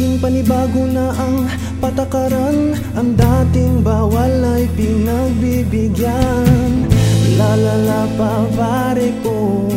Aking panibago na ang patakaran. Ang dating bawal ay pinagbibigyan. Lalala pa pare ko.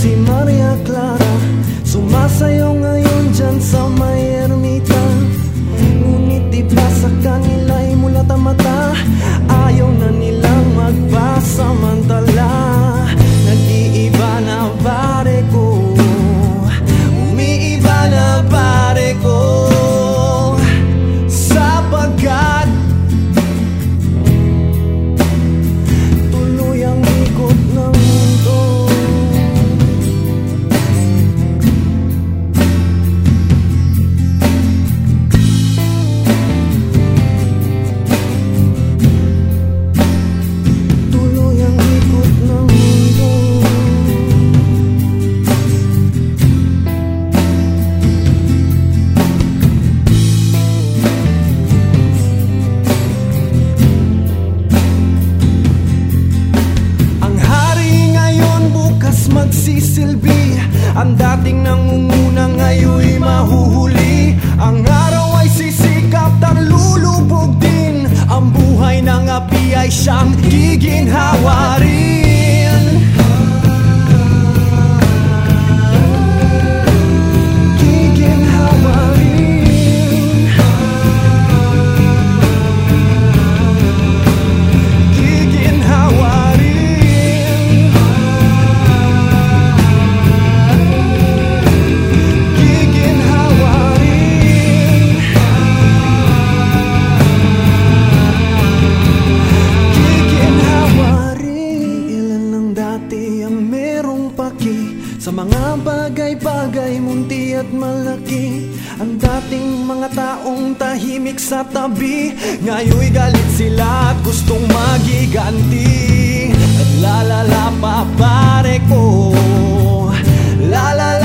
Si Maria Clara. Sumasayong mga taong tahimik sa tabi. Ngayon'y galit sila at gustong magiganti. At lalala pa pare ko. Lalala